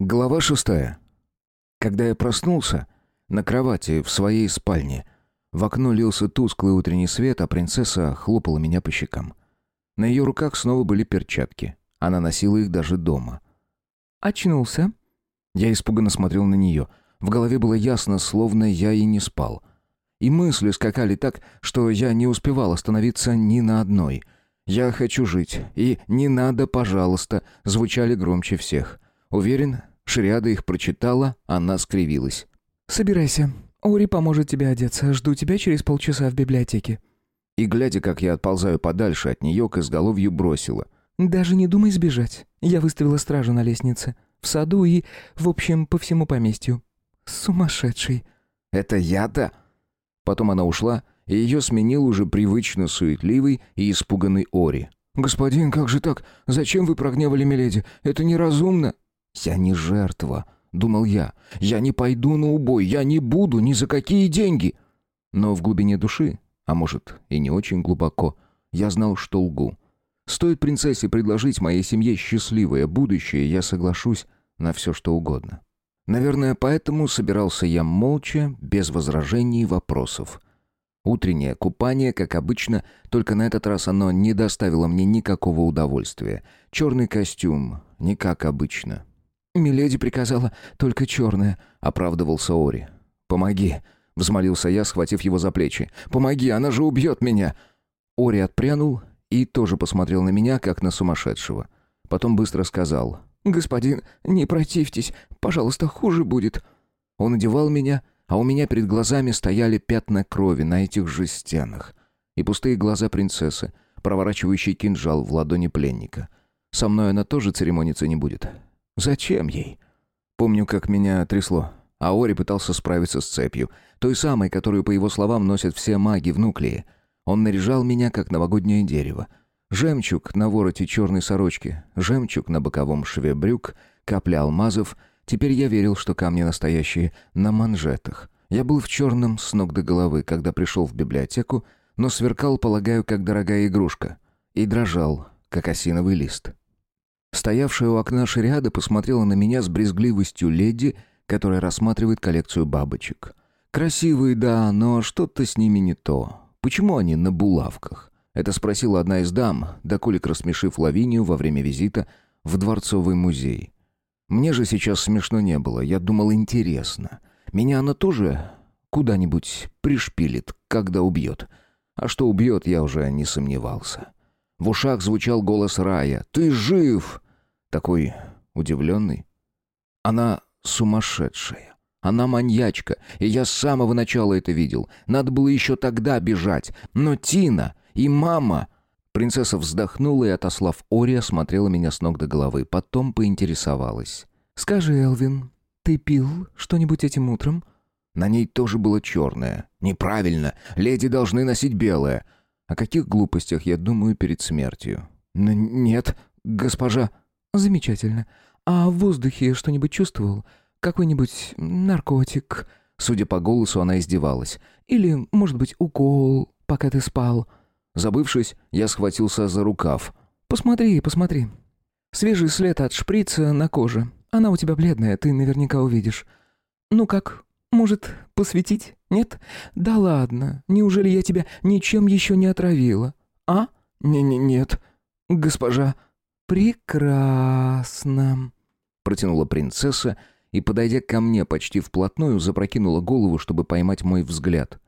Глава шестая. Когда я проснулся, на кровати в своей спальне, в окно лился тусклый утренний свет, а принцесса хлопала меня по щекам. На ее руках снова были перчатки. Она носила их даже дома. «Очнулся?» Я испуганно смотрел на нее. В голове было ясно, словно я и не спал. И мысли скакали так, что я не успевал остановиться ни на одной. «Я хочу жить» и «Не надо, пожалуйста» звучали громче всех. Уверен, Шриада их прочитала, она скривилась. «Собирайся. Ори поможет тебе одеться. Жду тебя через полчаса в библиотеке». И, глядя, как я отползаю подальше от нее, к изголовью бросила. «Даже не думай сбежать. Я выставила стражу на лестнице. В саду и, в общем, по всему поместью. Сумасшедший». «Это я-то?» Потом она ушла, и ее сменил уже привычно суетливый и испуганный Ори. «Господин, как же так? Зачем вы прогневали Миледи? Это неразумно!» «Я не жертва», — думал я. «Я не пойду на убой, я не буду ни за какие деньги». Но в глубине души, а может и не очень глубоко, я знал, что лгу. Стоит принцессе предложить моей семье счастливое будущее, я соглашусь на все, что угодно. Наверное, поэтому собирался я молча, без возражений и вопросов. Утреннее купание, как обычно, только на этот раз оно не доставило мне никакого удовольствия. Черный костюм, не как обычно. «Миледи приказала только черное», — оправдывался Ори. «Помоги», — взмолился я, схватив его за плечи. «Помоги, она же убьет меня!» Ори отпрянул и тоже посмотрел на меня, как на сумасшедшего. Потом быстро сказал. «Господин, не противьтесь, пожалуйста, хуже будет». Он одевал меня, а у меня перед глазами стояли пятна крови на этих же стенах. И пустые глаза принцессы, проворачивающие кинжал в ладони пленника. Со мной она тоже церемониться не будет. Зачем ей? Помню, как меня трясло. А Ори пытался справиться с цепью, той самой, которую, по его словам, носят все маги в нуклее. Он наряжал меня, как новогоднее дерево. Жемчуг на вороте черной сорочки, жемчуг на боковом шве брюк, капля алмазов. Теперь я верил, что камни настоящие, на манжетах. Я был в черном с ног до головы, когда пришел в библиотеку, но сверкал, полагаю, как дорогая игрушка. И дрожал, как осиновый лист. Стоявшая у окна шариада посмотрела на меня с брезгливостью леди, которая рассматривает коллекцию бабочек. Красивые, да, но что-то с ними не то. Почему они на булавках? Это спросила одна из дам, доколик рассмешив Лавинию во время визита в дворцовый музей. Мне же сейчас смешно не было, я думал, интересно. Меня она тоже куда-нибудь пришпилит, когда убьет. А что убьет, я уже не сомневался. В ушах звучал голос Рая. «Ты жив!» Такой удивленный. Она сумасшедшая. Она маньячка, и я с самого начала это видел. Надо было еще тогда бежать. Но Тина и мама... Принцесса вздохнула и, отослав Ори, осмотрела меня с ног до головы. Потом поинтересовалась. «Скажи, Элвин, ты пил что-нибудь этим утром?» На ней тоже было черное. «Неправильно. Леди должны носить белое. О каких глупостях я думаю перед смертью? «Нет, госпожа...» «Замечательно. А в воздухе что-нибудь чувствовал? Какой-нибудь наркотик?» Судя по голосу, она издевалась. «Или, может быть, укол, пока ты спал?» Забывшись, я схватился за рукав. «Посмотри, посмотри. Свежий след от шприца на коже. Она у тебя бледная, ты наверняка увидишь. Ну как, может, посветить? Нет? Да ладно. Неужели я тебя ничем еще не отравила? А? Не-не-нет. Госпожа. Прекрасно. Протянула принцесса и, подойдя ко мне почти вплотную, запрокинула голову, чтобы поймать мой взгляд.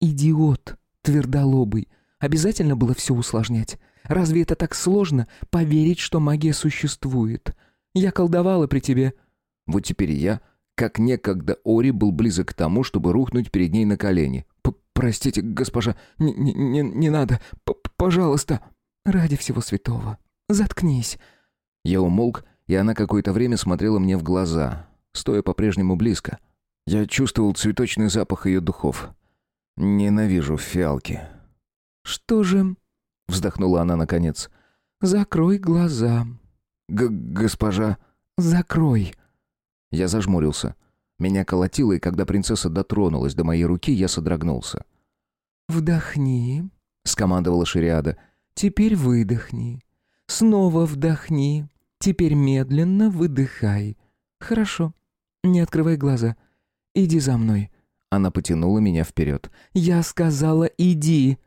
Идиот, твердолобый. Обязательно было все усложнять. Разве это так сложно поверить, что магия существует? Я колдовала при тебе. Вот теперь я как некогда Ори был близок к тому, чтобы рухнуть перед ней на колени. «Простите, госпожа, не, не, не надо, П пожалуйста». «Ради всего святого, заткнись». Я умолк, и она какое-то время смотрела мне в глаза, стоя по-прежнему близко. Я чувствовал цветочный запах ее духов. Ненавижу фиалки. «Что же?» — вздохнула она наконец. «Закрой глаза». Г «Госпожа...» «Закрой». Я зажмурился. Меня колотило, и когда принцесса дотронулась до моей руки, я содрогнулся. «Вдохни», — скомандовала Шириада. «Теперь выдохни. Снова вдохни. Теперь медленно выдыхай. «Хорошо. Не открывай глаза. Иди за мной». Она потянула меня вперед. «Я сказала, иди!»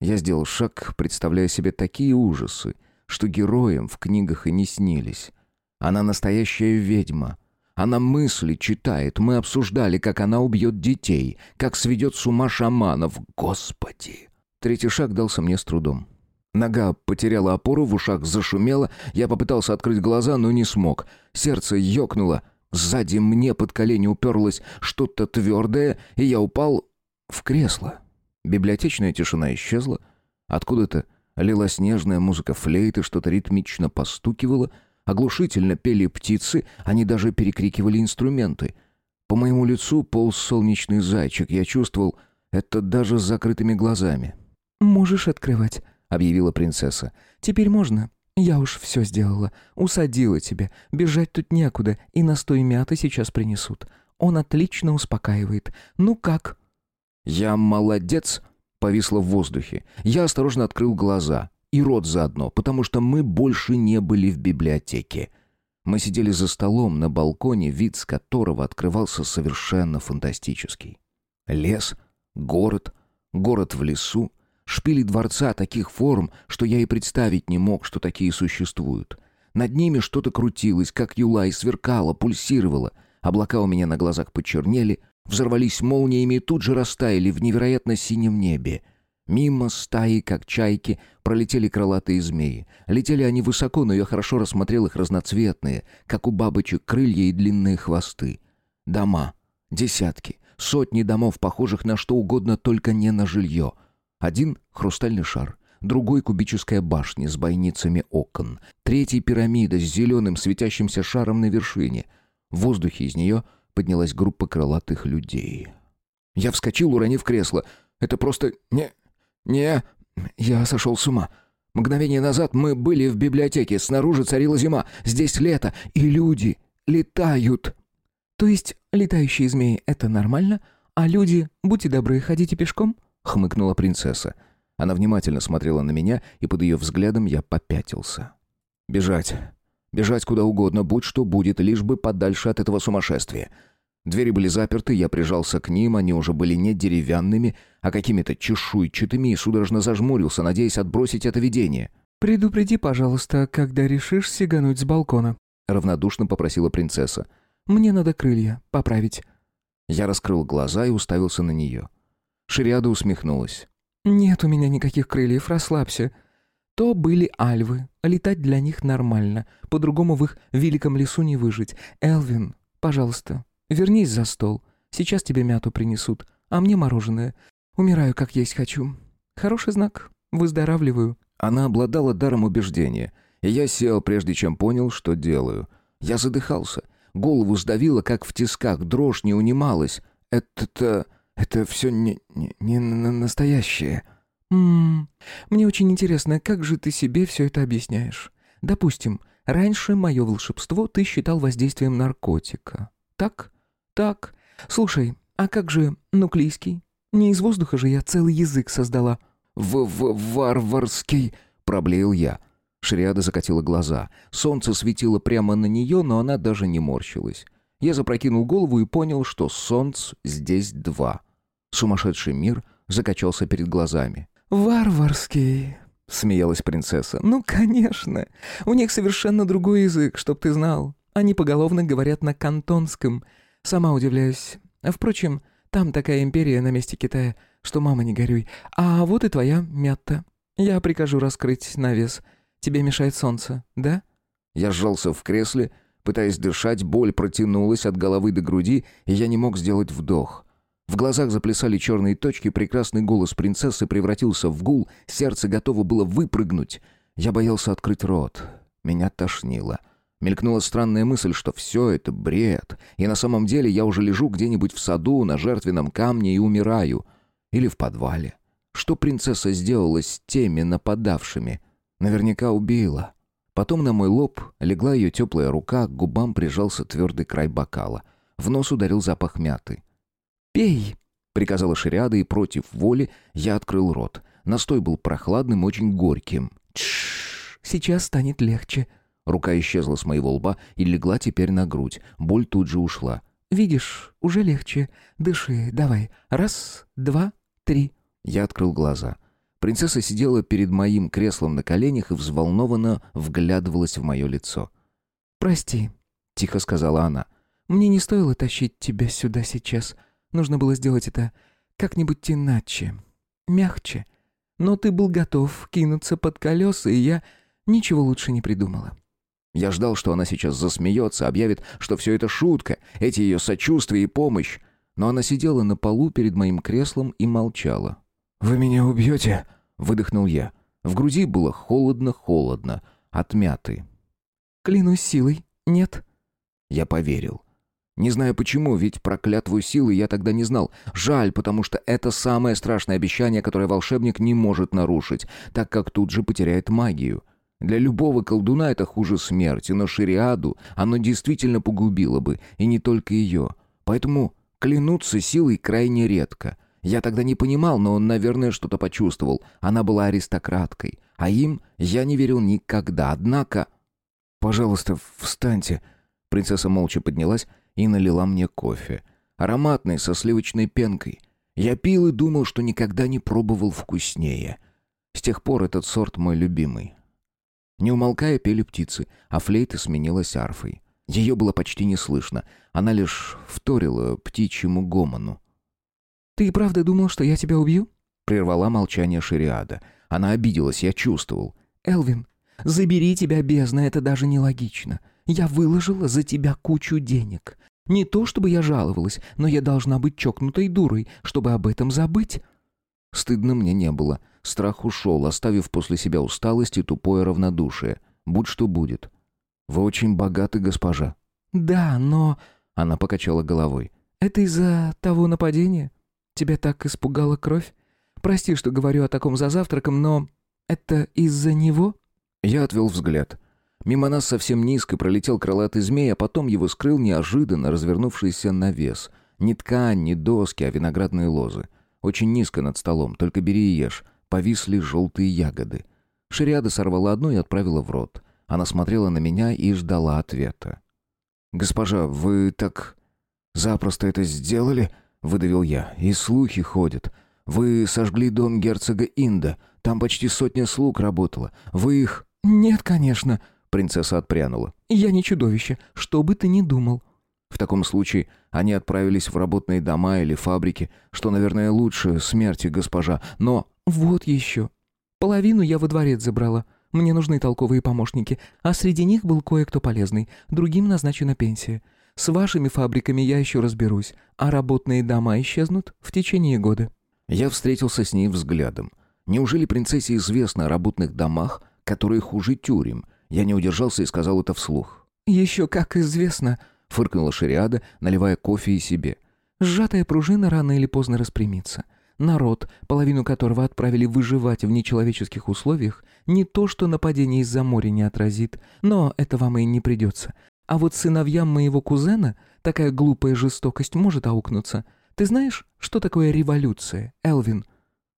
Я сделал шаг, представляя себе такие ужасы, что героям в книгах и не снились. Она настоящая ведьма. Она мысли читает. Мы обсуждали, как она убьет детей, как сведет с ума шаманов. Господи! Третий шаг дался мне с трудом. Нога потеряла опору, в ушах зашумело. Я попытался открыть глаза, но не смог. Сердце ёкнуло. Сзади мне под колени уперлось что-то твердое, и я упал в кресло. Библиотечная тишина исчезла. Откуда-то лилась нежная музыка флейты, что-то ритмично постукивало. Оглушительно пели птицы, они даже перекрикивали инструменты. По моему лицу полз солнечный зайчик. Я чувствовал это даже с закрытыми глазами. «Можешь открывать», — объявила принцесса. «Теперь можно. Я уж все сделала. Усадила тебя. Бежать тут некуда, и настой мяты сейчас принесут. Он отлично успокаивает. Ну как?» «Я молодец», — повисло в воздухе. Я осторожно открыл глаза. И рот заодно, потому что мы больше не были в библиотеке. Мы сидели за столом на балконе, вид с которого открывался совершенно фантастический. Лес, город, город в лесу, шпили дворца таких форм, что я и представить не мог, что такие существуют. Над ними что-то крутилось, как юла, и сверкало, пульсировало. Облака у меня на глазах почернели, взорвались молниями и тут же растаяли в невероятно синем небе. Мимо стаи, как чайки, пролетели крылатые змеи. Летели они высоко, но я хорошо рассмотрел их разноцветные, как у бабочек крылья и длинные хвосты. Дома. Десятки. Сотни домов, похожих на что угодно, только не на жилье. Один — хрустальный шар. Другой — кубическая башня с бойницами окон. Третий — пирамида с зеленым светящимся шаром на вершине. В воздухе из нее поднялась группа крылатых людей. Я вскочил, уронив кресло. Это просто не... «Не, я сошел с ума. Мгновение назад мы были в библиотеке, снаружи царила зима, здесь лето, и люди летают». «То есть летающие змеи — это нормально, а люди, будьте добры, ходите пешком?» — хмыкнула принцесса. Она внимательно смотрела на меня, и под ее взглядом я попятился. «Бежать. Бежать куда угодно, будь что будет, лишь бы подальше от этого сумасшествия. Двери были заперты, я прижался к ним, они уже были не деревянными, а какими-то чешуйчатыми и судорожно зажмурился, надеясь отбросить это видение. «Предупреди, пожалуйста, когда решишь сигануть с балкона», — равнодушно попросила принцесса. «Мне надо крылья поправить». Я раскрыл глаза и уставился на нее. Шириада усмехнулась. «Нет у меня никаких крыльев, расслабься. То были альвы, летать для них нормально, по-другому в их великом лесу не выжить. Элвин, пожалуйста, Вернись за стол. Сейчас тебе мяту принесут, а мне мороженое. Умираю, как есть хочу. Хороший знак. Выздоравливаю». Она обладала даром убеждения, и я сел, прежде чем понял, что делаю. Я задыхался. Голову сдавило, как в тисках, дрожь не унималась. Это-то... это все не, не, не настоящее. «Ммм... Мне очень интересно, как же ты себе все это объясняешь? Допустим, раньше мое волшебство ты считал воздействием наркотика. Так? «Так. Слушай, а как же нуклейский? Не из воздуха же я целый язык создала». «В-в-варварский», — проблеял я. Шриада закатила глаза. Солнце светило прямо на нее, но она даже не морщилась. Я запрокинул голову и понял, что солнц здесь два. Сумасшедший мир закачался перед глазами. «Варварский», — смеялась принцесса. «Ну, конечно. У них совершенно другой язык, чтоб ты знал. Они поголовно говорят на кантонском. Сама удивляюсь. Впрочем, там такая империя на месте Китая, что мама не горюй. А вот и твоя мятта. Я прикажу раскрыть навес. Тебе мешает солнце, да?» Я сжался в кресле, пытаясь дышать, боль протянулась от головы до груди, и я не мог сделать вдох. В глазах заплясали черные точки, прекрасный голос принцессы превратился в гул, сердце готово было выпрыгнуть. Я боялся открыть рот. Меня тошнило. — Мелькнула странная мысль, что все это бред, и на самом деле я уже лежу где-нибудь в саду на жертвенном камне и умираю. Или в подвале. Что принцесса сделала с теми нападавшими? Наверняка убила. Потом на мой лоб легла ее теплая рука, к губам прижался твердый край бокала. В нос ударил запах мяты. «Пей!» — приказала Шириада, и против воли я открыл рот. Настой был прохладным, очень горьким. «Тш, сейчас станет легче», Рука исчезла с моего лба и легла теперь на грудь. Боль тут же ушла. «Видишь, уже легче. Дыши, давай. Раз, два, три». Я открыл глаза. Принцесса сидела перед моим креслом на коленях и взволнованно вглядывалась в мое лицо. «Прости», — тихо сказала она. «Мне не стоило тащить тебя сюда сейчас. Нужно было сделать это как-нибудь иначе, мягче. Но ты был готов кинуться под колеса, и я ничего лучше не придумала». Я ждал, что она сейчас засмеется, объявит, что все это шутка, эти ее сочувствия и помощь. Но она сидела на полу перед моим креслом и молчала. «Вы меня убьете?» — выдохнул я. В груди было холодно-холодно, отмятый. «Клянусь силой, нет». Я поверил. Не знаю почему, ведь про клятву силы я тогда не знал. Жаль, потому что это самое страшное обещание, которое волшебник не может нарушить, так как тут же потеряет магию. Для любого колдуна это хуже смерти, но Шириаду оно действительно погубило бы, и не только ее. Поэтому клянуться силой крайне редко. Я тогда не понимал, но он, наверное, что-то почувствовал. Она была аристократкой, а им я не верил никогда. Однако... «Пожалуйста, встаньте». Принцесса молча поднялась и налила мне кофе. Ароматный, со сливочной пенкой. Я пил и думал, что никогда не пробовал вкуснее. С тех пор этот сорт мой любимый. Не умолкая пели птицы, а флейта сменилась арфой. Ее было почти не слышно, она лишь вторила птичьему гомону. «Ты и правда думал, что я тебя убью?» Прервала молчание Шириада. Она обиделась, я чувствовал. «Элвин, забери тебя, бездна, это даже нелогично. Я выложила за тебя кучу денег. Не то чтобы я жаловалась, но я должна быть чокнутой дурой, чтобы об этом забыть». Стыдно мне не было. Страх ушел, оставив после себя усталость и тупое равнодушие. Будь что будет. «Вы очень богаты, госпожа». «Да, но...» Она покачала головой. «Это из-за того нападения? Тебя так испугала кровь? Прости, что говорю о таком за завтраком, но... Это из-за него?» Я отвел взгляд. Мимо нас совсем низко пролетел крылатый змей, а потом его скрыл неожиданно развернувшийся навес. Не ткань, не доски, а виноградные лозы. Очень низко над столом, только бери и ешь повисли желтые ягоды. Шариада сорвала одну и отправила в рот. Она смотрела на меня и ждала ответа. «Госпожа, вы так запросто это сделали?» — выдавил я. «И слухи ходят. Вы сожгли дом герцога Инда. Там почти сотня слуг работала. Вы их...» «Нет, конечно», — принцесса отпрянула. «Я не чудовище, что бы ты ни думал». В таком случае они отправились в работные дома или фабрики, что, наверное, лучше смерти госпожа, но... «Вот еще. Половину я во дворец забрала. Мне нужны толковые помощники, а среди них был кое-кто полезный. Другим назначена пенсия. С вашими фабриками я еще разберусь, а работные дома исчезнут в течение года». Я встретился с ней взглядом. Неужели принцессе известно о работных домах, которые хуже тюрем? Я не удержался и сказал это вслух. «Еще как известно», — фыркнула Шариада, наливая кофе и себе. «Сжатая пружина рано или поздно распрямится. Народ, половину которого отправили выживать в нечеловеческих условиях, не то что нападение из-за моря не отразит, но это вам и не придется. А вот сыновьям моего кузена такая глупая жестокость может аукнуться. Ты знаешь, что такое революция, Элвин?»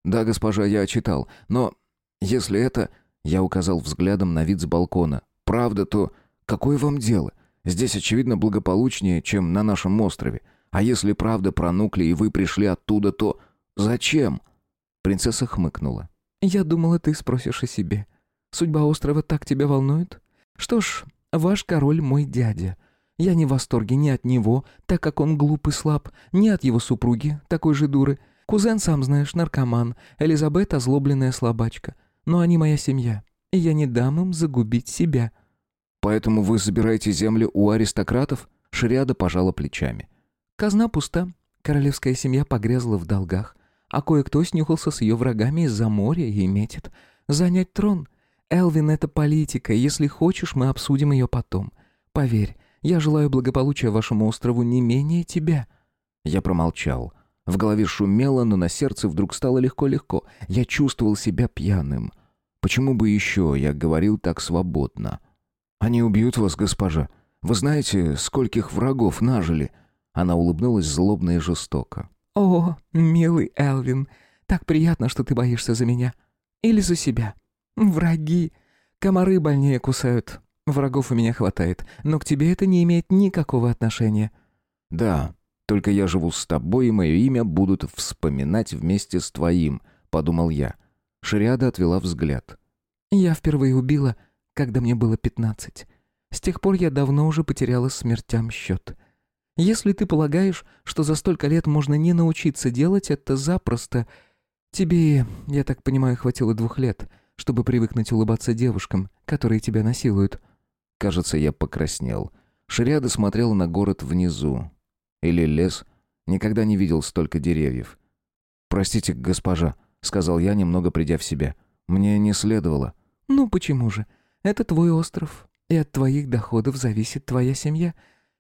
«Да, госпожа, я читал. Но если это...» Я указал взглядом на вид с балкона. «Правда, то какое вам дело? Здесь, очевидно, благополучнее, чем на нашем острове. А если правда про нуклеи и вы пришли оттуда, то...» «Зачем?» Принцесса хмыкнула. «Я думала, ты спросишь о себе. Судьба острова так тебя волнует? Что ж, ваш король мой дядя. Я не в восторге ни от него, так как он глуп и слаб, ни от его супруги, такой же дуры. Кузен, сам знаешь, наркоман, Элизабет — озлобленная слабачка. Но они моя семья, и я не дам им загубить себя». «Поэтому вы забираете землю у аристократов?» Шриада пожала плечами. «Казна пуста. Королевская семья погрязла в долгах а кое-кто снюхался с ее врагами из-за моря и метит. Занять трон. Элвин — это политика, если хочешь, мы обсудим ее потом. Поверь, я желаю благополучия вашему острову не менее тебя». Я промолчал. В голове шумело, но на сердце вдруг стало легко-легко. Я чувствовал себя пьяным. Почему бы еще я говорил так свободно? «Они убьют вас, госпожа. Вы знаете, скольких врагов нажили?» Она улыбнулась злобно и жестоко. «О, милый Элвин, так приятно, что ты боишься за меня. Или за себя. Враги. Комары больнее кусают. Врагов у меня хватает, но к тебе это не имеет никакого отношения». «Да, только я живу с тобой, и мое имя будут вспоминать вместе с твоим», — подумал я. Шариада отвела взгляд. «Я впервые убила, когда мне было пятнадцать. С тех пор я давно уже потеряла смертям счет. Если ты полагаешь, что за столько лет можно не научиться делать это запросто, тебе, я так понимаю, хватило двух лет, чтобы привыкнуть улыбаться девушкам, которые тебя насилуют». Кажется, я покраснел. Шариада смотрела на город внизу. Или лес. Никогда не видел столько деревьев. «Простите, госпожа», — сказал я, немного придя в себя. «Мне не следовало». «Ну почему же? Это твой остров, и от твоих доходов зависит твоя семья.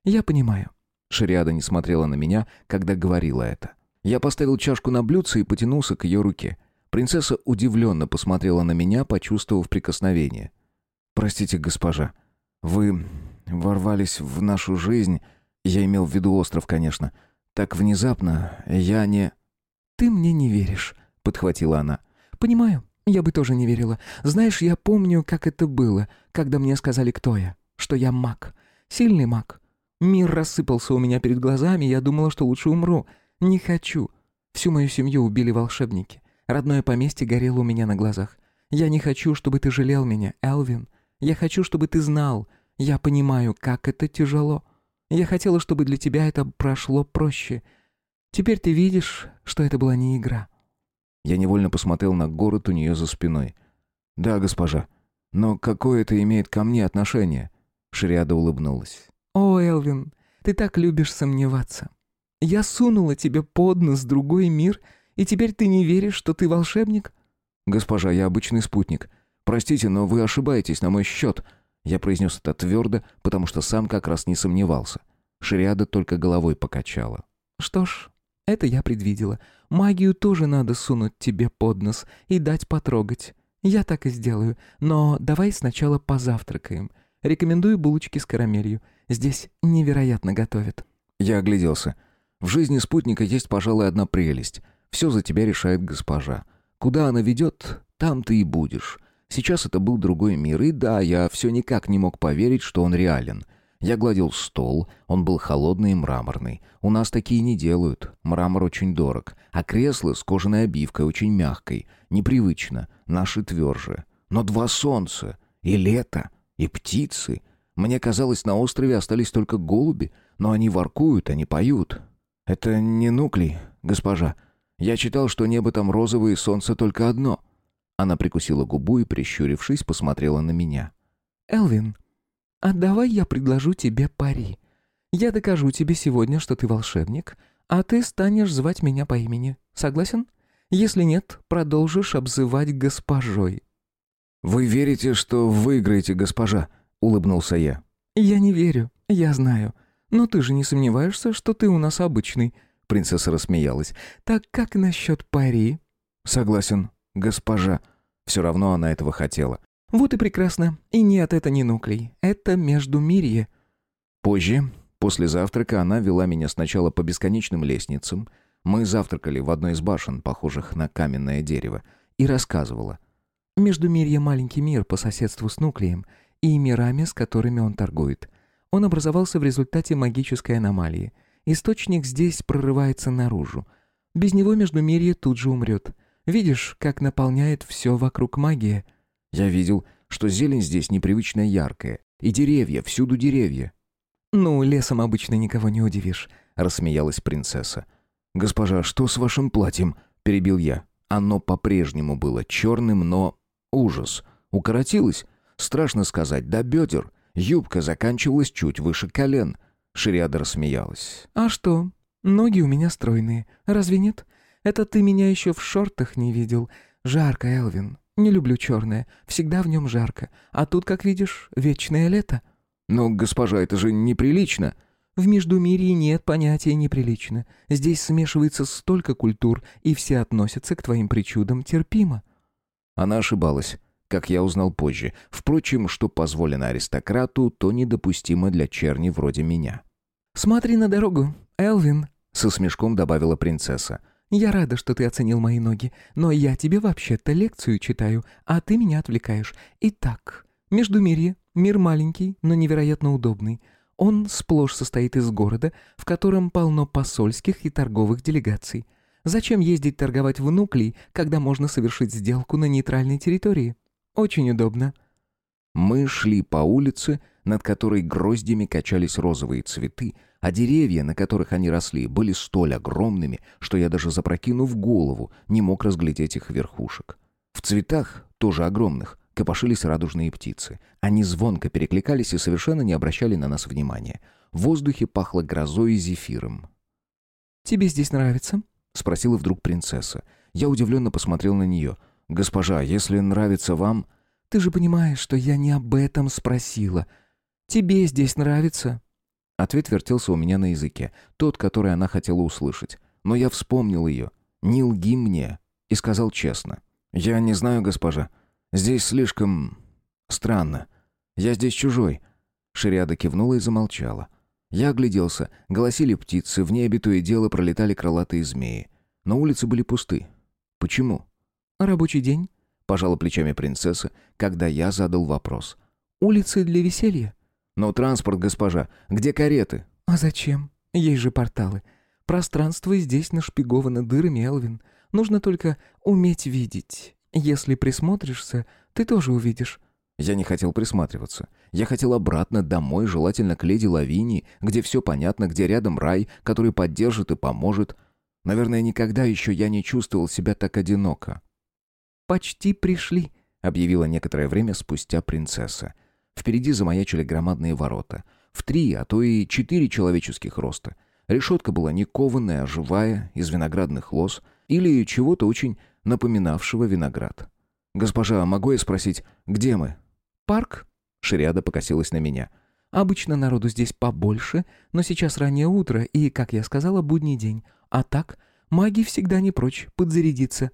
Я понимаю». Шариада не смотрела на меня, когда говорила это. Я поставил чашку на блюдце и потянулся к ее руке. Принцесса удивленно посмотрела на меня, почувствовав прикосновение. «Простите, госпожа», вы ворвались в нашу жизнь, я имел в виду остров, конечно. Так внезапно я не...» «Ты мне не веришь», — подхватила она. «Понимаю, я бы тоже не верила. Знаешь, я помню, как это было, когда мне сказали, кто я. Что я маг. Сильный маг. Мир рассыпался у меня перед глазами, я думала, что лучше умру. Не хочу. Всю мою семью убили волшебники. Родное поместье горело у меня на глазах. Я не хочу, чтобы ты жалел меня, Элвин. Я хочу, чтобы ты знал. Я понимаю, как это тяжело. Я хотела, чтобы для тебя это прошло проще. Теперь ты видишь, что это была не игра». Я невольно посмотрел на город у нее за спиной. «Да, госпожа. Но какое это имеет ко мне отношение?» Шриада улыбнулась. «О, Элвин, ты так любишь сомневаться. Я сунула тебе под нос другой мир, и теперь ты не веришь, что ты волшебник?» «Госпожа, я обычный спутник. «Простите, но вы ошибаетесь на мой счет». Я произнес это твердо, потому что сам как раз не сомневался. Шриада только головой покачала. «Что ж, это я предвидела. Магию тоже надо сунуть тебе под нос и дать потрогать. Я так и сделаю. Но давай сначала позавтракаем. Рекомендую булочки с карамелью. Здесь невероятно готовят». Я огляделся. В жизни спутника есть, пожалуй, одна прелесть. Все за тебя решает госпожа. Куда она ведет, там ты и будешь. Сейчас это был другой мир, и да, я все никак не мог поверить, что он реален. Я гладил стол, он был холодный и мраморный. У нас такие не делают, мрамор очень дорог. А кресло с кожаной обивкой, очень мягкой. Непривычно, наши тверже. Но два солнца, и лето, и птицы. Мне казалось, на острове остались только голуби, но они воркуют, они поют. Это не нуклей, госпожа. Я читал, что небо там розовое и солнце только одно — она прикусила губу и, прищурившись, посмотрела на меня. «Элвин, а давай я предложу тебе пари. Я докажу тебе сегодня, что ты волшебник, а ты станешь звать меня по имени. Согласен? Если нет, продолжишь обзывать госпожой». «Вы верите, что выиграете, госпожа?» — улыбнулся я. «Я не верю, я знаю. Но ты же не сомневаешься, что ты у нас обычный?» Принцесса рассмеялась. «Так как насчет пари?» «Согласен», госпожа. Все равно она этого хотела. Вот и прекрасно. И нет, это не нуклей. Это междумирье. Позже, после завтрака, она вела меня сначала по бесконечным лестницам. Мы завтракали в одной из башен, похожих на каменное дерево, и рассказывала. Междумирье — маленький мир по соседству с нуклеем и мирами, с которыми он торгует. Он образовался в результате магической аномалии. Источник здесь прорывается наружу. Без него Междумирье тут же умрет — Видишь, как наполняет все вокруг магия?» «Я видел, что зелень здесь непривычно яркая. И деревья, всюду деревья». «Ну, лесом обычно никого не удивишь», — рассмеялась принцесса. «Госпожа, что с вашим платьем?» — перебил я. Оно по-прежнему было черным, но... Ужас. Укоротилось. Страшно сказать, до бедер. Юбка заканчивалась чуть выше колен. Шириада рассмеялась. «А что? Ноги у меня стройные. Разве нет? Это ты меня еще в шортах не видел. Жарко, Элвин. Не люблю черное. Всегда в нем жарко. А тут, как видишь, вечное лето». «Но, госпожа, это же неприлично». «В Междумирье нет понятия «неприлично». Здесь смешивается столько культур, и все относятся к твоим причудам терпимо». Она ошибалась, как я узнал позже. Впрочем, что позволено аристократу, то недопустимо для черни вроде меня. «Смотри на дорогу, Элвин», — со смешком добавила принцесса. «Я рада, что ты оценил мои ноги, но я тебе вообще-то лекцию читаю, а ты меня отвлекаешь. Итак, Междумирье Мир маленький, но невероятно удобный. Он сплошь состоит из города, в котором полно посольских и торговых делегаций. Зачем ездить торговать в Нуклей, когда можно совершить сделку на нейтральной территории? Очень удобно. Мы шли по улице, над которой гроздями качались розовые цветы, а деревья, на которых они росли, были столь огромными, что я даже запрокинув голову, не мог разглядеть их верхушек. В цветах, тоже огромных, копошились радужные птицы. Они звонко перекликались и совершенно не обращали на нас внимания. В воздухе пахло грозой и зефиром. «Тебе здесь нравится?» — спросила вдруг принцесса. Я удивленно посмотрел на нее. «Госпожа, если нравится вам...» «Ты же понимаешь, что я не об этом спросила. Тебе здесь нравится?» Ответ вертелся у меня на языке, тот, который она хотела услышать. Но я вспомнил ее. «Не лги мне!» и сказал честно. «Я не знаю, госпожа. Здесь слишком... странно. Я здесь чужой». Шириада кивнула и замолчала. Я огляделся. Голосили птицы, в небе то и дело пролетали крылатые змеи. Но улицы были пусты. Почему? «Рабочий день?» — пожала плечами принцесса, когда я задал вопрос. «Улицы для веселья?» «Но транспорт, госпожа. Где кареты?» «А зачем? Есть же порталы. Пространство здесь нашпиговано дырами, Элвин. Нужно только уметь видеть. Если присмотришься, ты тоже увидишь». Я не хотел присматриваться. Я хотел обратно домой, желательно к леди Лавинии, где все понятно, где рядом рай, который поддержит и поможет. Наверное, никогда еще я не чувствовал себя так одиноко. «Почти пришли», — объявила некоторое время спустя принцесса. Впереди замаячили громадные ворота. В три, а то и четыре человеческих роста. Решетка была не кованая, а живая, из виноградных лоз или чего-то очень напоминавшего виноград. «Госпожа, могу я спросить, где мы?» «Парк?» Шириада покосилась на меня. «Обычно народу здесь побольше, но сейчас раннее утро и, как я сказала, будний день. А так, маги всегда не прочь подзарядиться».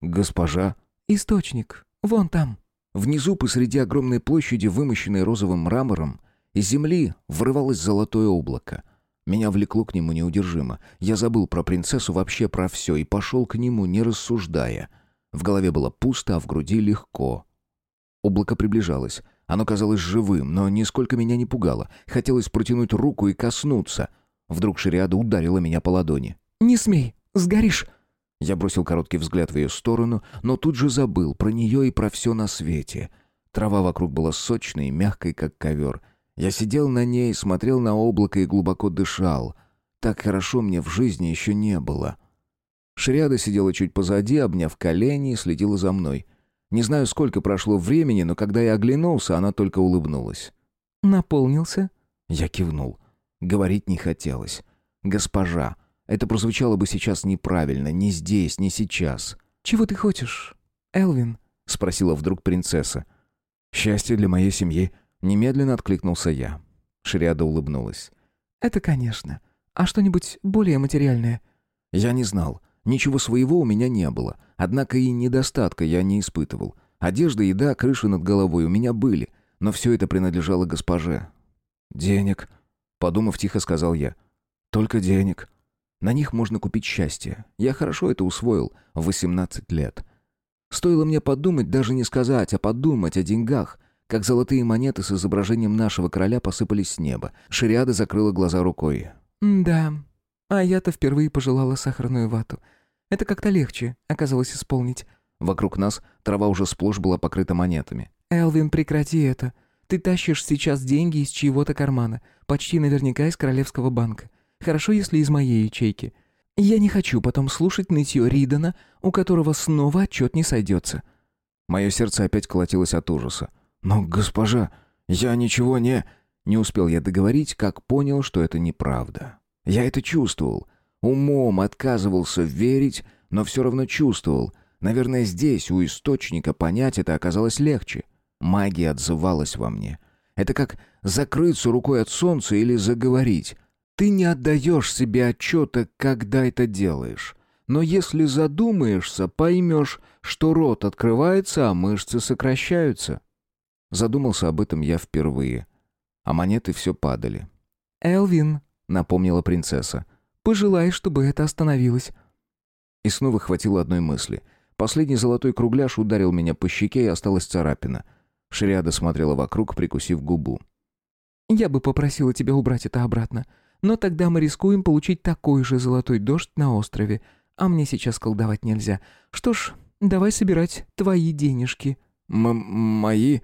«Госпожа?» «Источник. Вон там». Внизу, посреди огромной площади, вымощенной розовым мрамором, из земли врывалось золотое облако. Меня влекло к нему неудержимо. Я забыл про принцессу, вообще про все, и пошел к нему, не рассуждая. В голове было пусто, а в груди легко. Облако приближалось. Оно казалось живым, но нисколько меня не пугало. Хотелось протянуть руку и коснуться. Вдруг Шариада ударила меня по ладони. «Не смей! Сгоришь!» Я бросил короткий взгляд в ее сторону, но тут же забыл про нее и про все на свете. Трава вокруг была сочной и мягкой, как ковер. Я сидел на ней, смотрел на облако и глубоко дышал. Так хорошо мне в жизни еще не было. Шриада сидела чуть позади, обняв колени и следила за мной. Не знаю, сколько прошло времени, но когда я оглянулся, она только улыбнулась. «Наполнился?» Я кивнул. Говорить не хотелось. «Госпожа, это прозвучало бы сейчас неправильно, не здесь, не сейчас. «Чего ты хочешь, Элвин?» — спросила вдруг принцесса. «Счастье для моей семьи», — немедленно откликнулся я. Шриада улыбнулась. «Это, конечно. А что-нибудь более материальное?» Я не знал. Ничего своего у меня не было. Однако и недостатка я не испытывал. Одежда, еда, крыша над головой у меня были. Но все это принадлежало госпоже. «Денег», — подумав тихо, сказал я. «Только денег». На них можно купить счастье. Я хорошо это усвоил в 18 лет. Стоило мне подумать, даже не сказать, а подумать о деньгах, как золотые монеты с изображением нашего короля посыпались с неба. Шариада закрыла глаза рукой. «Да, а я-то впервые пожелала сахарную вату. Это как-то легче оказалось исполнить». Вокруг нас трава уже сплошь была покрыта монетами. «Элвин, прекрати это. Ты тащишь сейчас деньги из чьего-то кармана, почти наверняка из Королевского банка. Хорошо, если из моей ячейки. Я не хочу потом слушать нытье Ридана, у которого снова отчет не сойдется». Мое сердце опять колотилось от ужаса. «Но, госпожа, я ничего не...» Не успел я договорить, как понял, что это неправда. Я это чувствовал. Умом отказывался верить, но все равно чувствовал. Наверное, здесь, у источника, понять это оказалось легче. Магия отзывалась во мне. Это как закрыться рукой от солнца или заговорить. Ты не отдаешь себе отчета, когда это делаешь. Но если задумаешься, поймешь, что рот открывается, а мышцы сокращаются. Задумался об этом я впервые. А монеты все падали. «Элвин», — напомнила принцесса. «Пожелай, чтобы это остановилось». И снова хватило одной мысли. Последний золотой кругляш ударил меня по щеке, и осталась царапина. Шриада смотрела вокруг, прикусив губу. «Я бы попросила тебя убрать это обратно. Но тогда мы рискуем получить такой же золотой дождь на острове. А мне сейчас колдовать нельзя. Что ж, давай собирать твои денежки». М «Мои?»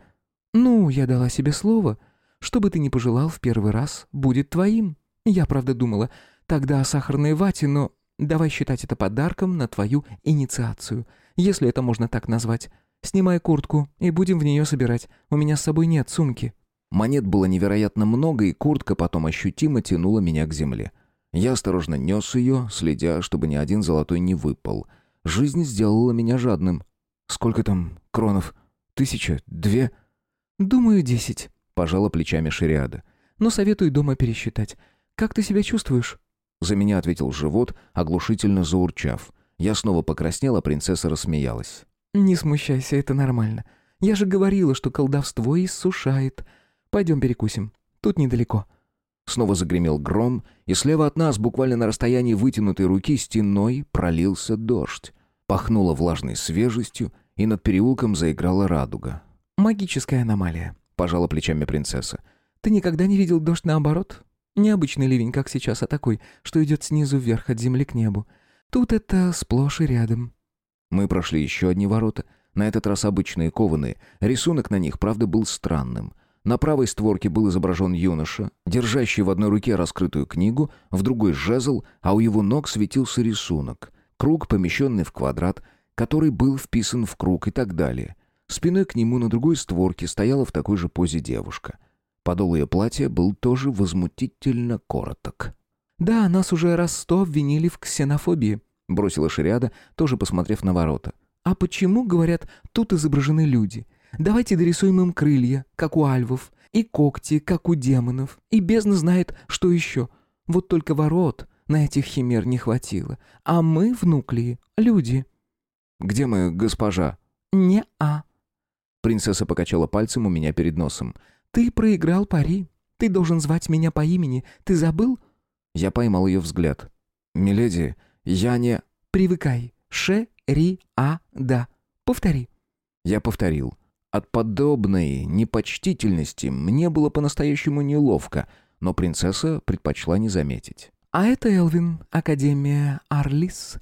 «Ну, я дала себе слово. Что бы ты ни пожелал в первый раз, будет твоим. Я, правда, думала, тогда о сахарной вате, но давай считать это подарком на твою инициацию, если это можно так назвать. Снимай куртку и будем в нее собирать. У меня с собой нет сумки». Монет было невероятно много, и куртка потом ощутимо тянула меня к земле. Я осторожно нес ее, следя, чтобы ни один золотой не выпал. Жизнь сделала меня жадным. «Сколько там кронов? Тысяча? Две?» «Думаю, десять», — пожала плечами Шириада. «Но советую дома пересчитать. Как ты себя чувствуешь?» За меня ответил живот, оглушительно заурчав. Я снова покраснела, принцесса рассмеялась. «Не смущайся, это нормально. Я же говорила, что колдовство иссушает. Пойдем перекусим. Тут недалеко». Снова загремел гром, и слева от нас, буквально на расстоянии вытянутой руки, стеной пролился дождь. Пахнуло влажной свежестью, и над переулком заиграла радуга. «Магическая аномалия», — пожала плечами принцесса. «Ты никогда не видел дождь наоборот? Необычный ливень, как сейчас, а такой, что идет снизу вверх от земли к небу. Тут это сплошь и рядом». Мы прошли еще одни ворота, на этот раз обычные кованые. Рисунок на них, правда, был странным. На правой створке был изображен юноша, держащий в одной руке раскрытую книгу, в другой — жезл, а у его ног светился рисунок. Круг, помещенный в квадрат, который был вписан в круг и так далее. Спиной к нему на другой створке стояла в такой же позе девушка. Подол ее платья был тоже возмутительно короток. «Да, нас уже раз сто обвинили в ксенофобии», — бросила Шириада, тоже посмотрев на ворота. «А почему, говорят, тут изображены люди? Давайте дорисуем им крылья, как у альвов, и когти, как у демонов, и бездна знает, что еще. Вот только ворот на этих химер не хватило. А мы, внуклии, люди». «Где мы, госпожа?» «Не-а». Принцесса покачала пальцем у меня перед носом. «Ты проиграл пари. Ты должен звать меня по имени. Ты забыл?» Я поймал ее взгляд. «Миледи, я не...» «Привыкай. Ше-ри-а-да. Повтори». Я повторил. От подобной непочтительности мне было по-настоящему неловко, но принцесса предпочла не заметить. «А это Элвин, Академия Арлис».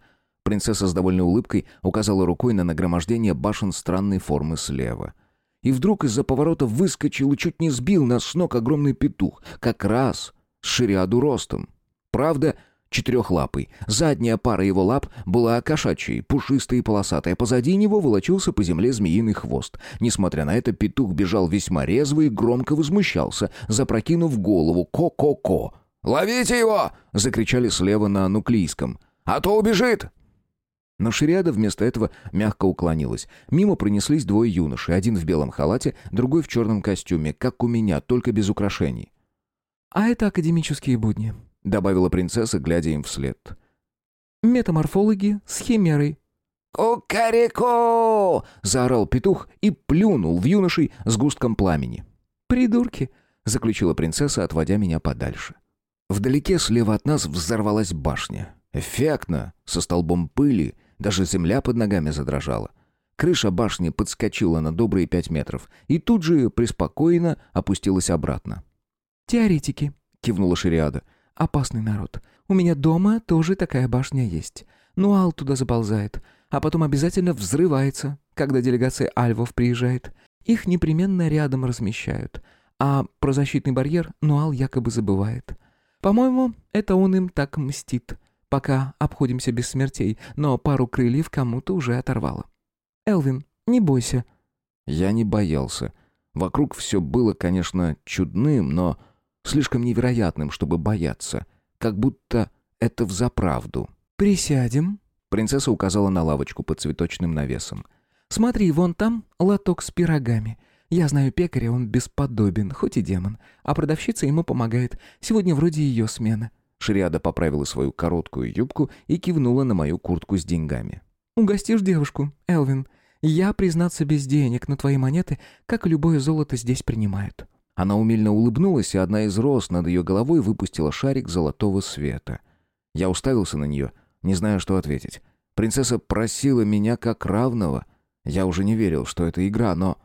Принцесса с довольной улыбкой указала рукой на нагромождение башен странной формы слева. И вдруг из-за поворота выскочил и чуть не сбил нас с ног огромный петух, как раз с шириаду ростом. Правда, четырехлапый. Задняя пара его лап была кошачьей, пушистой и полосатой, а позади него волочился по земле змеиный хвост. Несмотря на это, петух бежал весьма резво и громко возмущался, запрокинув голову «ко-ко-ко». «Ловите его!» — закричали слева на нуклийском. «А то убежит!» Но Шириада вместо этого мягко уклонилась. Мимо пронеслись двое юношей, один в белом халате, другой в черном костюме, как у меня, только без украшений. «А это академические будни», добавила принцесса, глядя им вслед. «Метаморфологи с химерой». «Кукареку!» — заорал петух и плюнул в юношей с густком пламени. «Придурки!» — заключила принцесса, отводя меня подальше. Вдалеке слева от нас взорвалась башня. Эффектно, со столбом пыли, даже земля под ногами задрожала. Крыша башни подскочила на добрые пять метров и тут же преспокойно опустилась обратно. «Теоретики», — кивнула Шириада. Опасный народ. У меня дома тоже такая башня есть. Нуал туда заползает, а потом обязательно взрывается, когда делегация альвов приезжает. Их непременно рядом размещают. А про защитный барьер Нуал якобы забывает. По-моему, это он им так мстит. Пока обходимся без смертей, но пару крыльев кому-то уже оторвало. Элвин, не бойся. Я не боялся. Вокруг все было, конечно, чудным, но слишком невероятным, чтобы бояться. Как будто это взаправду. «Присядем», — принцесса указала на лавочку под цветочным навесом. «Смотри, вон там лоток с пирогами. Я знаю пекаря, он бесподобен, хоть и демон. А продавщица ему помогает. Сегодня вроде ее смена». Шриада поправила свою короткую юбку и кивнула на мою куртку с деньгами. «Угостишь девушку, Элвин. Я, признаться, без денег, но твои монеты, как и любое золото, здесь принимают». Она умильно улыбнулась, и одна из роз над ее головой выпустила шарик золотого света. Я уставился на нее, не зная, что ответить. Принцесса просила меня как равного. Я уже не верил, что это игра, но...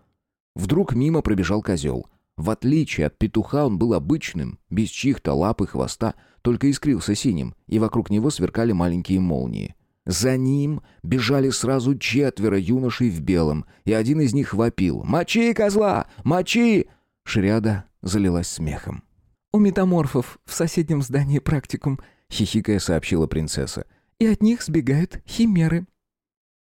Вдруг мимо пробежал козел. В отличие от петуха он был обычным, без чьих-то лап и хвоста, только искрился синим, и вокруг него сверкали маленькие молнии. За ним бежали сразу четверо юношей в белом, и один из них вопил «Мочи, козла! Мочи!» Шриада залилась смехом. «У метаморфов в соседнем здании практикум», — хихикая сообщила принцесса. «И от них сбегают химеры».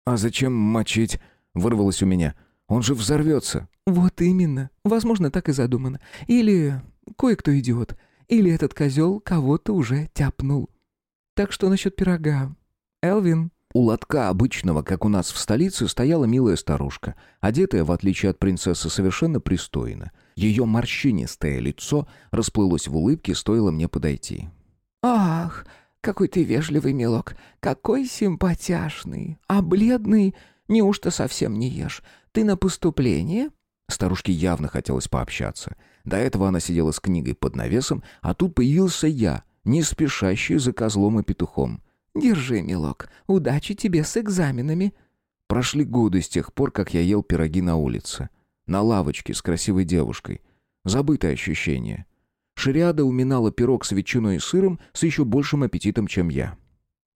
«А зачем мочить?» — вырвалось у меня. «Он же взорвется». «Вот именно. Возможно, так и задумано. Или кое-кто идиот. Или этот козел кого-то уже тяпнул. Так что насчет пирога? Элвин?» У лотка обычного, как у нас в столице, стояла милая старушка, одетая, в отличие от принцессы, совершенно пристойно. Ее морщинистое лицо расплылось в улыбке, стоило мне подойти. «Ах, какой ты вежливый, милок, какой симпатяшный, а бледный, неужто совсем не ешь? Ты на поступление?» Старушке явно хотелось пообщаться. До этого она сидела с книгой под навесом, а тут появился я, не спешащий за козлом и петухом. «Держи, милок, удачи тебе с экзаменами». Прошли годы с тех пор, как я ел пироги на улице. На лавочке с красивой девушкой. Забытое ощущение. Шириада уминала пирог с ветчиной и сыром с еще большим аппетитом, чем я.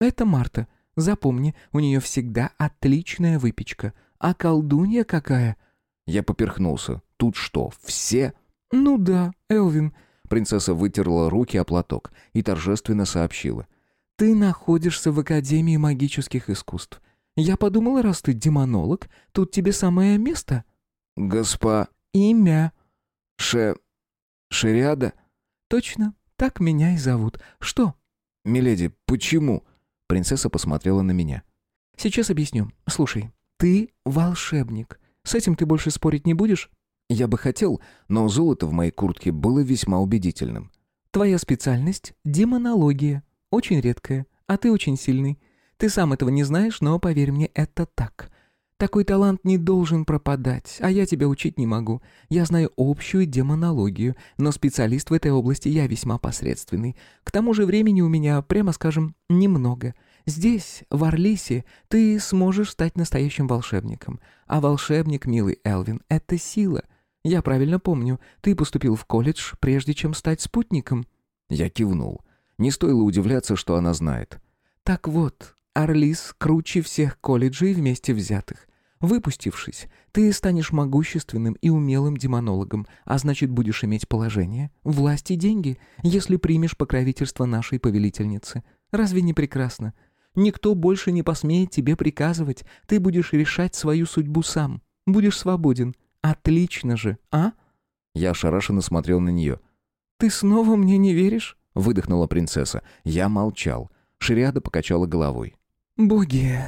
«Это Марта. Запомни, у нее всегда отличная выпечка. А колдунья какая?» Я поперхнулся. «Тут что, все?» «Ну да, Элвин». Принцесса вытерла руки о платок и торжественно сообщила. «Ты находишься в Академии магических искусств. Я подумала, раз ты демонолог, тут тебе самое место». «Госпо...» «Имя». «Ше... Шериада?» «Точно, так меня и зовут. Что?» «Миледи, почему?» Принцесса посмотрела на меня. «Сейчас объясню. Слушай, ты волшебник. С этим ты больше спорить не будешь?» Я бы хотел, но золото в моей куртке было весьма убедительным. «Твоя специальность — демонология. Очень редкая, а ты очень сильный. Ты сам этого не знаешь, но, поверь мне, это так. Такой талант не должен пропадать, а я тебя учить не могу. Я знаю общую демонологию, но специалист в этой области я весьма посредственный. К тому же времени у меня, прямо скажем, немного. Здесь, в Орлисе, ты сможешь стать настоящим волшебником. А волшебник, милый Элвин, — это сила. Я правильно помню, ты поступил в колледж, прежде чем стать спутником». Я кивнул. Не стоило удивляться, что она знает. «Так вот, Орлис круче всех колледжей вместе взятых. Выпустившись, ты станешь могущественным и умелым демонологом, а значит, будешь иметь положение, власть и деньги, если примешь покровительство нашей повелительницы. Разве не прекрасно? Никто больше не посмеет тебе приказывать, ты будешь решать свою судьбу сам. Будешь свободен. Отлично же, а?» Я ошарашенно смотрел на нее. «Ты снова мне не веришь?» — выдохнула принцесса. Я молчал. Шириада покачала головой. «Боги,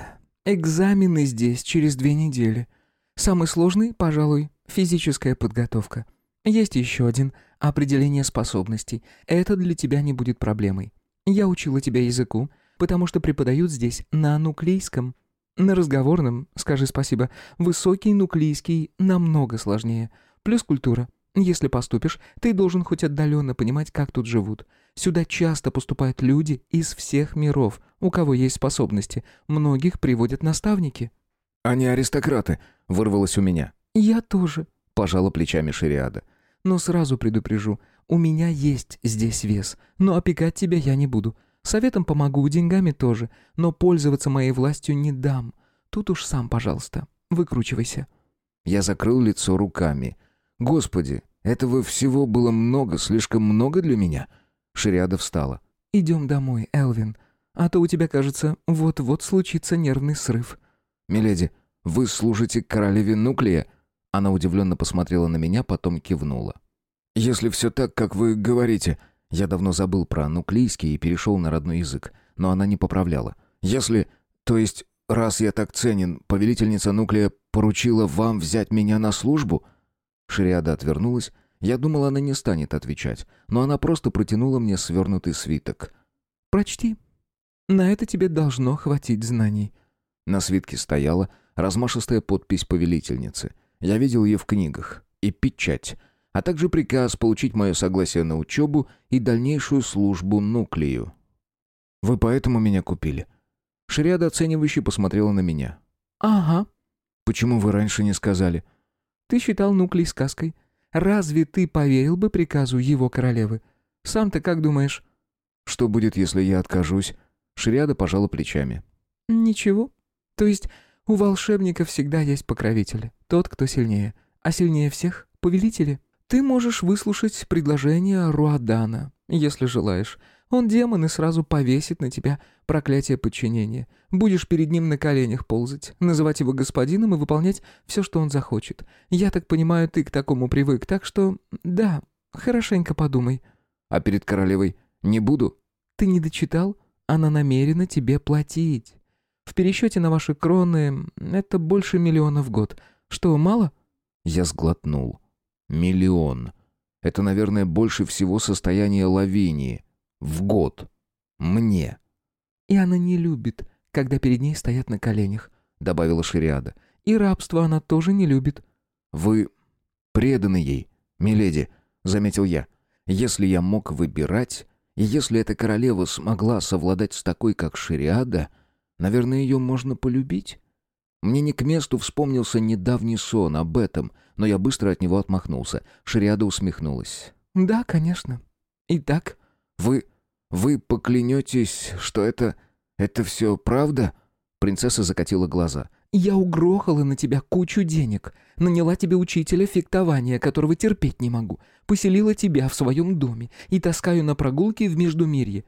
экзамены здесь через две недели. Самый сложный, пожалуй, физическая подготовка. Есть еще один — определение способностей. Это для тебя не будет проблемой. Я учила тебя языку, потому что преподают здесь на нуклейском. На разговорном, скажи спасибо, высокий нуклейский намного сложнее. Плюс культура. Если поступишь, ты должен хоть отдаленно понимать, как тут живут. Сюда часто поступают люди из всех миров, у кого есть способности. Многих приводят наставники». «Они аристократы», — вырвалось у меня. «Я тоже», — пожала плечами Шириада. «Но сразу предупрежу, у меня есть здесь вес, но опекать тебя я не буду. Советом помогу, деньгами тоже, но пользоваться моей властью не дам. Тут уж сам, пожалуйста, выкручивайся». Я закрыл лицо руками. «Господи, этого всего было много, слишком много для меня». Шириада встала. «Идем домой, Элвин. А то у тебя, кажется, вот-вот случится нервный срыв». «Миледи, вы служите королеве Нуклея?» Она удивленно посмотрела на меня, потом кивнула. «Если все так, как вы говорите...» Я давно забыл про нуклейский и перешел на родной язык, но она не поправляла. «Если... То есть, раз я так ценен, повелительница Нуклея поручила вам взять меня на службу?» Шириада отвернулась, я думал, она не станет отвечать, но она просто протянула мне свернутый свиток. «Прочти. На это тебе должно хватить знаний». На свитке стояла размашистая подпись повелительницы. Я видел ее в книгах. И печать. А также приказ получить мое согласие на учебу и дальнейшую службу нуклею. «Вы поэтому меня купили?» Шриада оценивающе посмотрела на меня. «Ага». «Почему вы раньше не сказали?» Ты считал Нуклей сказкой. Разве ты поверил бы приказу его королевы? Сам ты как думаешь?» «Что будет, если я откажусь?» Шриада пожала плечами. «Ничего. То есть у волшебника всегда есть покровители, тот, кто сильнее. А сильнее всех — повелители. Ты можешь выслушать предложение Руадана, если желаешь. Он демон и сразу повесит на тебя проклятие подчинения. Будешь перед ним на коленях ползать, называть его господином и выполнять все, что он захочет. Я так понимаю, ты к такому привык, так что... Да, хорошенько подумай». «А перед королевой не буду?» «Ты не дочитал? Она намерена тебе платить. В пересчете на ваши кроны это больше миллиона в год. Что, мало?» Я сглотнул. «Миллион. Это, наверное, больше всего состояния Лавинии. В год. Мне». «И она не любит, когда перед ней стоят на коленях», — добавила Шириада. «И рабство она тоже не любит». «Вы преданы ей, миледи», — заметил я. «Если я мог выбирать, и если эта королева смогла совладать с такой, как Шириада, наверное, ее можно полюбить». Мне не к месту вспомнился недавний сон об этом, но я быстро от него отмахнулся. Шриада усмехнулась. «Да, конечно. Итак?» «Вы... вы поклянетесь, что это... это все правда?» Принцесса закатила глаза. «Я угрохала на тебя кучу денег. Наняла тебе учителя фехтования, которого терпеть не могу. Поселила тебя в своем доме и таскаю на прогулки в Междумирье.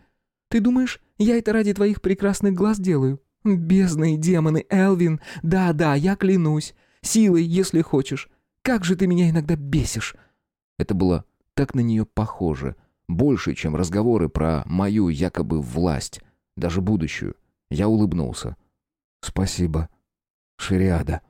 Ты думаешь, я это ради твоих прекрасных глаз делаю? Бездные демоны, Элвин. Да-да, я клянусь. Силой, если хочешь. Как же ты меня иногда бесишь!» Это было так на нее похоже. Больше, чем разговоры про мою якобы власть, даже будущую. Я улыбнулся. «Спасибо, Шириада».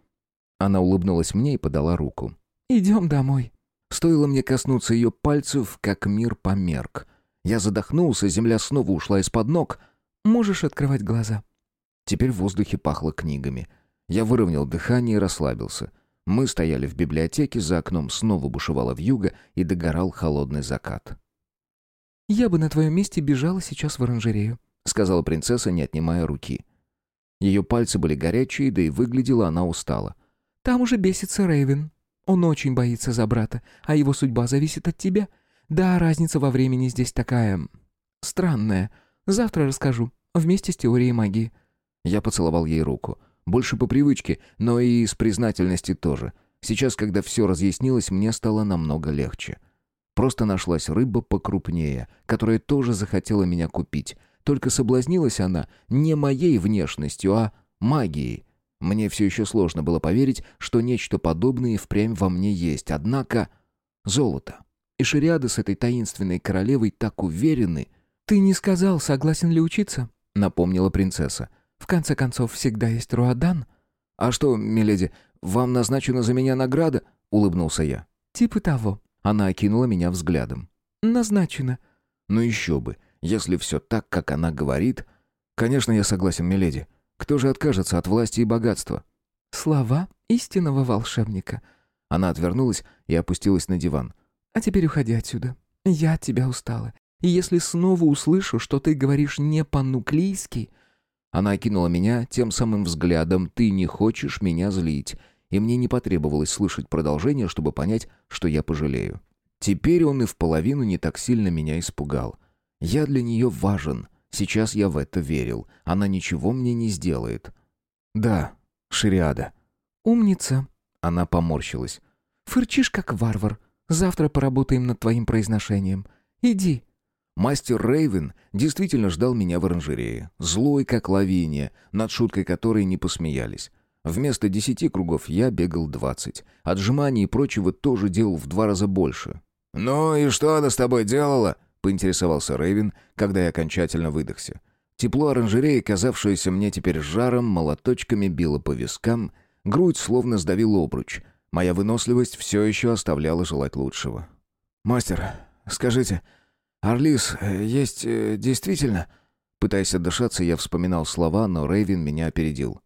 Она улыбнулась мне и подала руку. «Идем домой». Стоило мне коснуться ее пальцев, как мир померк. Я задохнулся, земля снова ушла из-под ног. «Можешь открывать глаза». Теперь в воздухе пахло книгами. Я выровнял дыхание и расслабился. Мы стояли в библиотеке, за окном снова бушевала вьюга и догорал холодный закат. «Я бы на твоем месте бежала сейчас в оранжерею», — сказала принцесса, не отнимая руки. Ее пальцы были горячие, да и выглядела она устало. «Там уже бесится Рейвен. Он очень боится за брата, а его судьба зависит от тебя. Да, разница во времени здесь такая... странная. Завтра расскажу, вместе с теорией магии». Я поцеловал ей руку. Больше по привычке, но и с признательности тоже. Сейчас, когда все разъяснилось, мне стало намного легче. Просто нашлась рыба покрупнее, которая тоже захотела меня купить. Только соблазнилась она не моей внешностью, а магией. Мне все еще сложно было поверить, что нечто подобное впрямь во мне есть. Однако золото. И шариады с этой таинственной королевой так уверены. «Ты не сказал, согласен ли учиться?» — напомнила принцесса. В конце концов, всегда есть Руадан». «А что, миледи, вам назначена за меня награда?» — улыбнулся я. «Типа того». Она окинула меня взглядом. «Назначена». «Ну еще бы, если все так, как она говорит...» «Конечно, я согласен, миледи. Кто же откажется от власти и богатства?» «Слова истинного волшебника». Она отвернулась и опустилась на диван. «А теперь уходи отсюда. Я от тебя устала. И если снова услышу, что ты говоришь не по-нуклийски, она окинула меня тем самым взглядом «ты не хочешь меня злить», и мне не потребовалось слышать продолжение, чтобы понять, что я пожалею. Теперь он и в половину не так сильно меня испугал. Я для нее важен. Сейчас я в это верил. Она ничего мне не сделает. Да, Шириада. Умница. Она поморщилась. Фырчишь, как варвар. Завтра поработаем над твоим произношением. Иди. Мастер Рейвен действительно ждал меня в оранжерее, злой как лавиния, над шуткой которой не посмеялись. Вместо десяти кругов я бегал двадцать. Отжиманий и прочего тоже делал в два раза больше. «Ну и что она с тобой делала?» — поинтересовался Рейвен, когда я окончательно выдохся. Тепло оранжереи, казавшееся мне теперь жаром, молоточками било по вискам, грудь словно сдавил обруч. Моя выносливость все еще оставляла желать лучшего. «Мастер, скажите, «Орлис, э, есть э, действительно...» Пытаясь отдышаться, я вспоминал слова, но Рейвен меня опередил.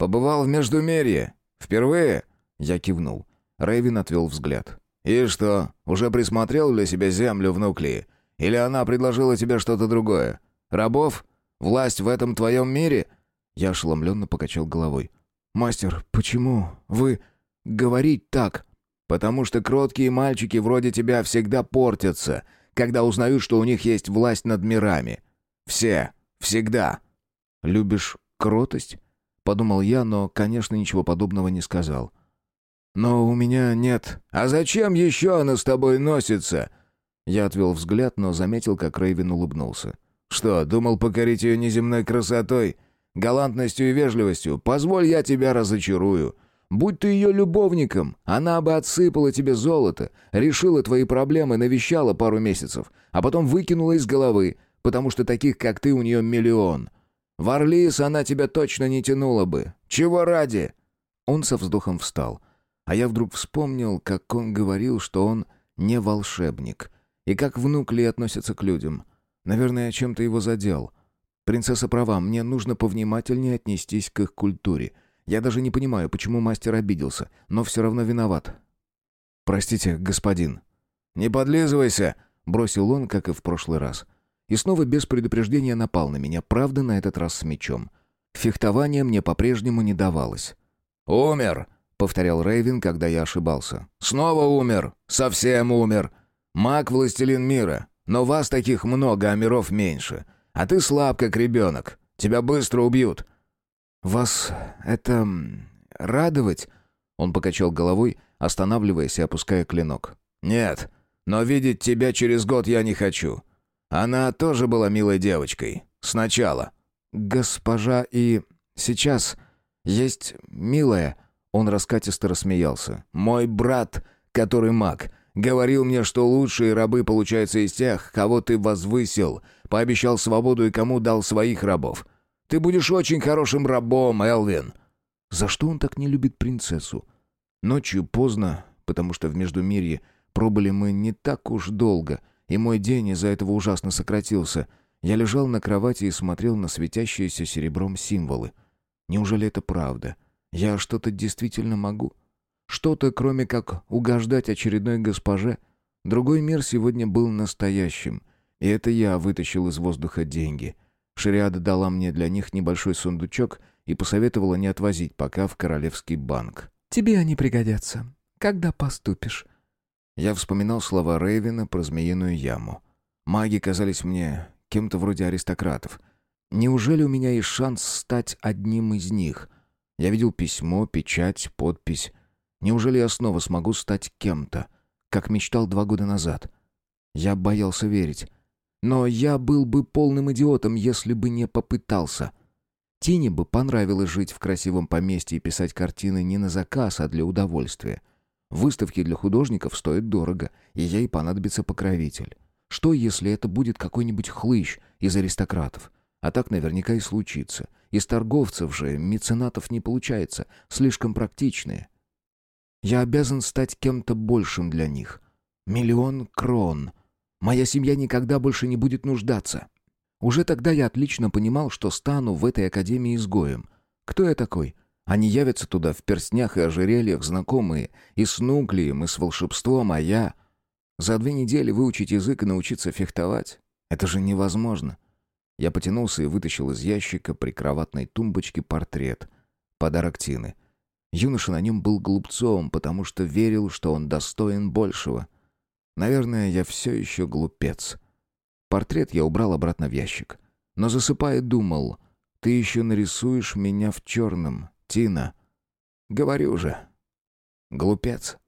«Побывал в Междумерье? Впервые?» Я кивнул. Рейвен отвел взгляд. «И что, уже присмотрел для себя землю в Нуклеи? Или она предложила тебе что-то другое? Рабов? Власть в этом твоем мире?» Я ошеломленно покачал головой. «Мастер, почему вы говорить так?» Потому что кроткие мальчики вроде тебя всегда портятся, когда узнают, что у них есть власть над мирами. Все. Всегда. Любишь кротость? Подумал я, но, конечно, ничего подобного не сказал. Но у меня нет. А зачем еще она с тобой носится? Я отвел взгляд, но заметил, как Рейвен улыбнулся. Что, думал покорить ее неземной красотой? Галантностью и вежливостью? Позволь, я тебя разочарую. Будь ты ее любовником, она бы отсыпала тебе золото, решила твои проблемы, навещала пару месяцев, а потом выкинула из головы, потому что таких, как ты, у нее миллион. В Орлис она тебя точно не тянула бы. Чего ради?» Он со вздохом встал. А я вдруг вспомнил, как он говорил, что он не волшебник, и как внук Ли относится к людям. Наверное, я чем-то его задел. Принцесса права, мне нужно повнимательнее отнестись к их культуре — я даже не понимаю, почему мастер обиделся, но все равно виноват. «Простите, господин». «Не подлизывайся!» — бросил он, как и в прошлый раз. И снова без предупреждения напал на меня, правда, на этот раз с мечом. Фехтование мне по-прежнему не давалось. «Умер!» — повторял Рейвен, когда я ошибался. «Снова умер! Совсем умер! Маг-властелин мира! Но вас таких много, а миров меньше. А ты слаб, как ребенок. Тебя быстро убьют. «Вас это... радовать?» Он покачал головой, останавливаясь и опуская клинок. «Нет, но видеть тебя через год я не хочу. Она тоже была милой девочкой. Сначала». «Госпожа и... сейчас... есть милая...» Он раскатисто рассмеялся. «Мой брат, который маг, говорил мне, что лучшие рабы получаются из тех, кого ты возвысил, пообещал свободу и кому дал своих рабов. Ты будешь очень хорошим рабом, Элвин». За что он так не любит принцессу? Ночью поздно, потому что в Междумирье пробыли мы не так уж долго, и мой день из-за этого ужасно сократился. Я лежал на кровати и смотрел на светящиеся серебром символы. Неужели это правда? Я что-то действительно могу? Что-то, кроме как угождать очередной госпоже? Другой мир сегодня был настоящим, и это я вытащил из воздуха деньги — Шариада дала мне для них небольшой сундучок и посоветовала не отвозить пока в Королевский банк. «Тебе они пригодятся. Когда поступишь?» Я вспоминал слова Рейвена про змеиную яму. Маги казались мне кем-то вроде аристократов. Неужели у меня есть шанс стать одним из них? Я видел письмо, печать, подпись. Неужели я снова смогу стать кем-то, как мечтал два года назад? Я боялся верить. Но я был бы полным идиотом, если бы не попытался. Тине бы понравилось жить в красивом поместье и писать картины не на заказ, а для удовольствия. Выставки для художников стоят дорого, и ей понадобится покровитель. Что, если это будет какой-нибудь хлыщ из аристократов? А так наверняка и случится. Из торговцев же меценатов не получается, слишком практичные. Я обязан стать кем-то большим для них. Миллион крон — Моя семья никогда больше не будет нуждаться. Уже тогда я отлично понимал, что стану в этой академии изгоем. Кто я такой? Они явятся туда в перстнях и ожерельях, знакомые, и с нуклеем, и с волшебством, а я... За две недели выучить язык и научиться фехтовать? Это же невозможно. Я потянулся и вытащил из ящика прикроватной тумбочки портрет. Подарок Тины. Юноша на нем был глупцом, потому что верил, что он достоин большего — Наверное, я все еще глупец. Портрет я убрал обратно в ящик. Но засыпая думал, ты еще нарисуешь меня в черном, Тина. Говорю же, глупец.